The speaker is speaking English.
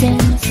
dance